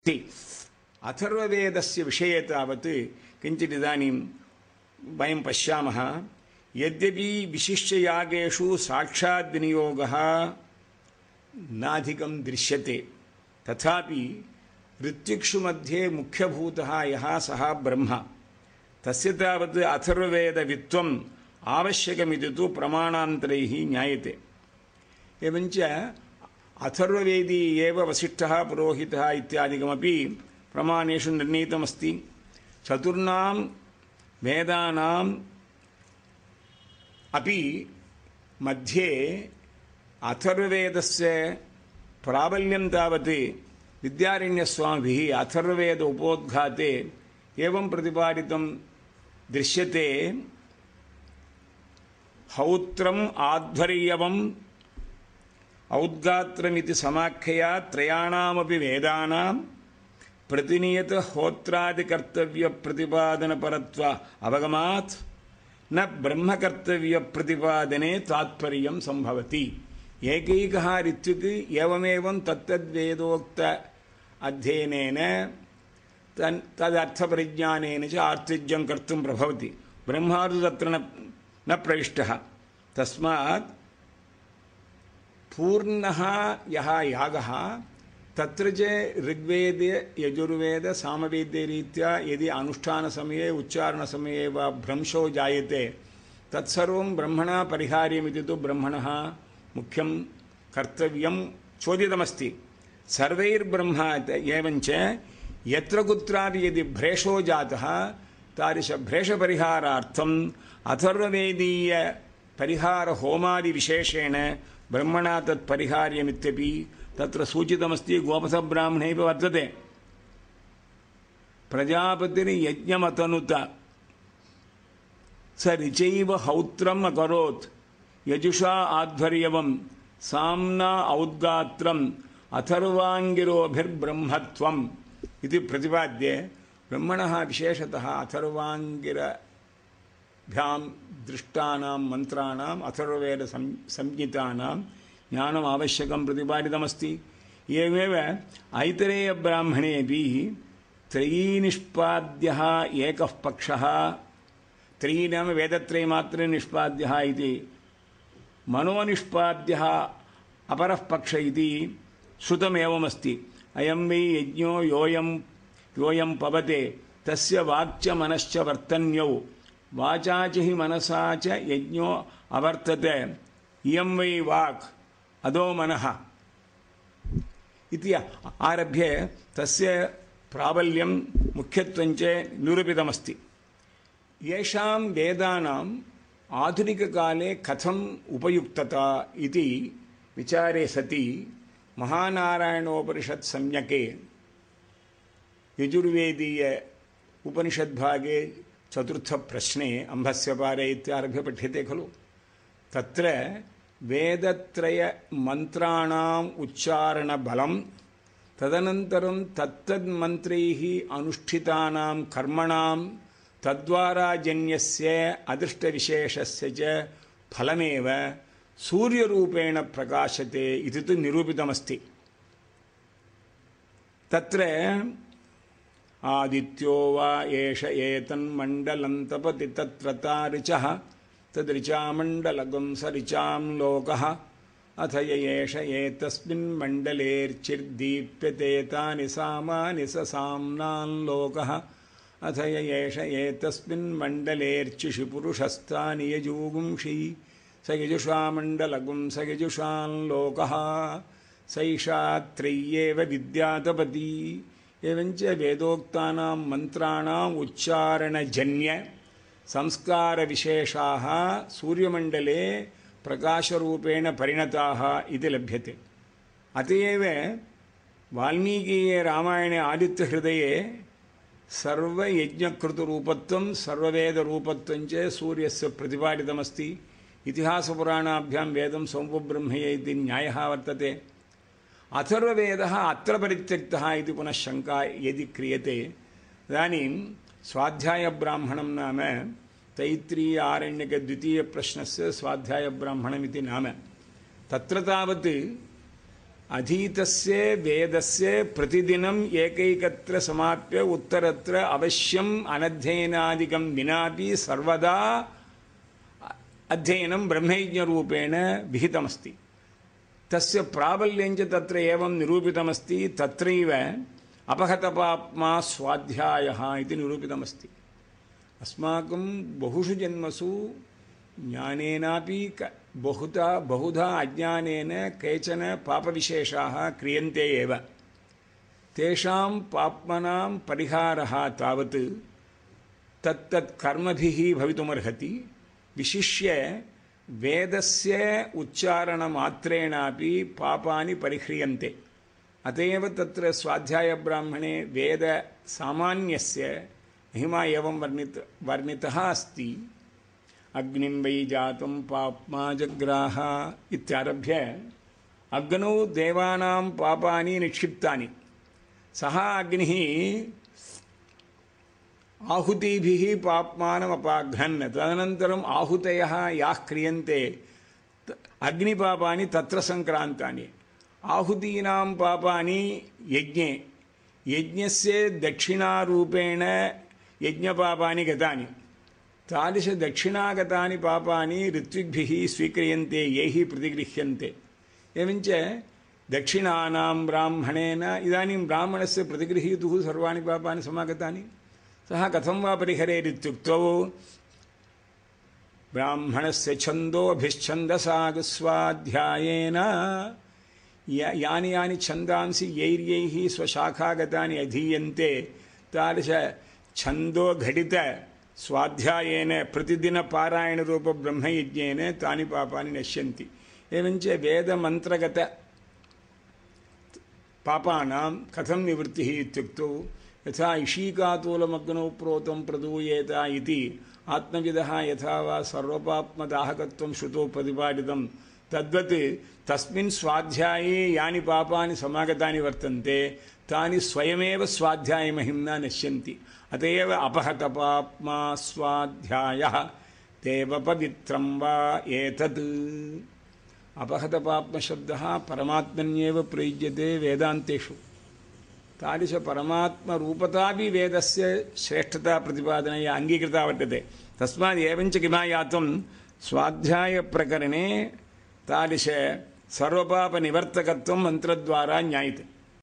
अस्ति अथर्ववेदस्य विषये तावत् किञ्चित् इदानीं वयं पश्यामः, यद्यपि विशिष्ययागेषु साक्षात् विनियोगः नाधिकं दृश्यते, तथापि ऋत्विक्षु मध्ये मुख्यभूतः यः सः ब्रह्म। तस्य तावत् अथर्ववेदवित्वम् आवश्यकमिति तु प्रमाणान्तरैः ज्ञायते। एवञ्च अथर्ववेदी एव वसिष्ठः, पुरोहितः इत्यादिकमपि प्रमाणेषु निर्णीतमस्ति। चतुर्णां वेदानाम् अपि मध्ये अथर्ववेदस्य प्राबल्यं तावत् विद्यारण्यस्वामिभिः अथर्ववेद उपोद्घाते एवं प्रतिपादितं दृश्यते। हौत्रम् आध्वर्यवम् औद्गात्रमिति समाख्यया त्रयाणामपि वेदानां प्रतिनियतहोत्रादिकर्तव्यप्रतिपादनपरत्व अवगमात् न ब्रह्मकर्तव्यप्रतिपादने तात्पर्यं सम्भवति। एकैकः ऋत्विक् एवमेवं तत्तद्वेदोक्त अध्ययनेन तन् तदर्थपरिज्ञानेन च आर्तिज्यं कर्तुं प्रभवति। ब्रह्मा तत्र न न प्रविष्टः। तस्मात् पूर्णः यः यागः तत्र च ऋग्वेदे यजुर्वेद सामवेद्यरीत्या यदि अनुष्ठानसमये उच्चारणसमये वा भ्रंशो जायते तत्सर्वं ब्रह्मणा परिहार्यमिति तु ब्रह्मणः मुख्यं कर्तव्यं चोदितमस्ति सर्वैर्ब्रह्म एवञ्च यत्र कुत्रापि यदि भ्रेषो जातः तादृशभ्रेषपरिहारार्थम् अथर्ववेदीयपरिहारहोमादिविशेषेण ब्रह्मणा तत् परिहार्यमित्यपि तत्र सूचितमस्ति गोपथब्राह्मणेपि वर्तते। प्रजापतिर्यज्ञमतनुत स ऋचैव हौत्रम् अकरोत्। यजुषा आध्वर्यवं साम्ना औद्गात्रम्, अथर्वाङ्गिरोभिर्ब्रह्मत्वम् इति प्रतिपाद्ये ब्रह्मणः विशेषतः अथर्वाङ्गिरभ्यां दृष्टानां मन्त्राणाम् अथर्ववेद संज्ञितानां ज्ञानम् आवश्यकं प्रतिपादितमस्ति। एवमेव ऐतरेयब्राह्मणेपि त्रयीनिष्पाद्यः एकः पक्षः त्रयी नाम वेदत्रयमात्रे निष्पाद्यः इति, मनोनिष्पाद्यः अपरः पक्ष इति श्रुतमेवमस्ति। अयं वै यज्ञो योऽयं योऽयं पवते, तस्य वाक्च मनश्च वर्तन्यौ। वाचा च हि मनसा च यज्ञो अवर्तते इयं वै वाक् अदो मनः इति आरभ्य तस्य प्राबल्यं मुख्यत्वञ्च निरूपितमस्ति येषां वेदानाम् आधुनिककाले कथम् उपयुक्तता इति विचारे सति महानारायणोपनिषत् सम्यके यजुर्वेदीय उपनिषद्भागे चतुर्थप्रश्ने अम्भस्य पारे इत्यारभ्य पठ्यते खलु तत्र वेदत्रयमन्त्राणाम् उच्चारणबलं तदनन्तरं तत्तन्मन्त्रैः अनुष्ठितानां कर्मणां तद्वारा जन्यस्य अदृष्टविशेषस्य च फलमेव सूर्यरूपेण प्रकाशते इति तु निरूपितमस्ति तत्र आदित्यो वा एष एतन्मण्डलं तपति तत्त्वता ऋचः तदृचामण्डलगं स ऋचां लोकः य एष एतस्मिन् मण्डलेर्चिर्दीप्यते तानि सामानि स साम्नान् लोकः अथ य एष एतस्मिन् मण्डलेर्चिषि पुरुषस्तानि यजूगुंषि। स यजुषामण्डलगुं स यजुषान् लोकः सैषा त्रय्येव विद्यातपती एवञ्च वेदोक्तानां मन्त्राणाम् उच्चारणजन्य संस्कारविशेषाः सूर्यमण्डले प्रकाशरूपेण परिणताः इति लभ्यते। अत एव वाल्मीकीये रामायणे आदित्यहृदये सर्वयज्ञकृतरूपत्वं, सर्ववेदरूपत्वं च सूर्यस्य प्रतिपादितमस्ति। इतिहासपुराणाभ्यां वेदं सौम्पब्रह्मये इति न्यायः वर्तते। अथर्ववेदः अत्र परित्यक्तः इति यदि क्रियते, इदानीं स्वाध्यायब्राह्मणं नाम तैत्रीय आरण्यकद्वितीयप्रश्नस्य स्वाध्यायब्राह्मणमिति नाम। तत्र तावत् अधीतस्य वेदस्य प्रतिदिनम् एकैकत्र समाप्य उत्तरत्र अवश्यम् अनध्ययनादिकं विनापि सर्वदा अध्ययनं ब्रह्मयज्ञरूपेण विहितमस्ति। तस्य प्राबल्यञ्च तत्र एवं निरूपितमस्ति, तत्रैव अपहतपाप्मा स्वाध्यायः इति निरूपितमस्ति। अस्माकं बहुषु जन्मसु ज्ञानेनापि क, बहुधा बहुधा अज्ञानेन केचन पापविशेषाः क्रियन्ते एव। तेषां पाप्मनां परिहारः तावत् तत्तत् कर्मभिः भवितुमर्हति। विशिष्य వేదస్య ఉచ్చారణ మాత్రేణాపి పాపాని పరిహ్రియంతే. అతయవ తత్ర స్వాధ్యాయ బ్రాహ్మణే వేద సామాన్యస్య మహిమా ఏం వర్ణిత వర్ణిత అస్తి. అగ్నిం వై జాతం పాప్మా జగ్రాహ ఇత్యారభ్య అగ్నౌ దేవానాం పాపాని నిక్షిప్తాని. సహా అగ్ని आहुतिभिः पाप्मानमपाघ्नन् तदनन्तरम् आहुतयः याः क्रियन्ते। अग्निपापानि तत्र सङ्क्रान्तानि। आहुतीनां पापानि यज्ञे। यज्ञस्य दक्षिणारूपेण यज्ञपापानि गतानि। तादृशदक्षिणागतानि पापानि ऋत्विग्भिः स्वीक्रियन्ते, यैः प्रतिगृह्यन्ते। एवञ्च दक्षिणानां ब्राह्मणेन इदानीं ब्राह्मणस्य प्रतिगृहीतुः सर्वाणि पापानि समागतानि। सः कथं वा परिहरेदित्युक्तौ ब्राह्मणस्य छन्दोभिश्छन्दसागस्वाध्यायेन यानि यानि छन्दांसि यैर्यैः स्वशाखागतानि अधीयन्ते तादृशछन्दोघटित स्वाध्यायेन प्रतिदिनपारायणरूपब्रह्मयज्ञेन तानि पापानि नश्यन्ति एवञ्च वेदमन्त्रगत पापानां कथं निवृत्तिः इत्युक्तौ यथा इषीकातूलमग्नौ प्रोतं प्रदूयेत इति आत्मविदः यथा वा सर्वपाप्मदाहकत्वं श्रुतौ प्रतिपादितं तद्वत् तस्मिन् स्वाध्याये यानि पापानि समागतानि वर्तन्ते तानि स्वयमेव स्वाध्यायमहिम्ना नश्यन्ति अत एव अपहतपाप्मा स्वाध्यायः देवपवित्रं वा एतत् తాదృశ పరమాత్మ రూపతాపి వేదస్య శ్రేష్టత ప్రతిపాదన అంగీకృత వర్తతే. తస్మాత్ ఏవంచ కిమాయాతం స్వాధ్యాయ ప్రకరణే తాదృశ సర్వపాప నివర్తకత్వం మంత్రద్వారా న్యాయతే.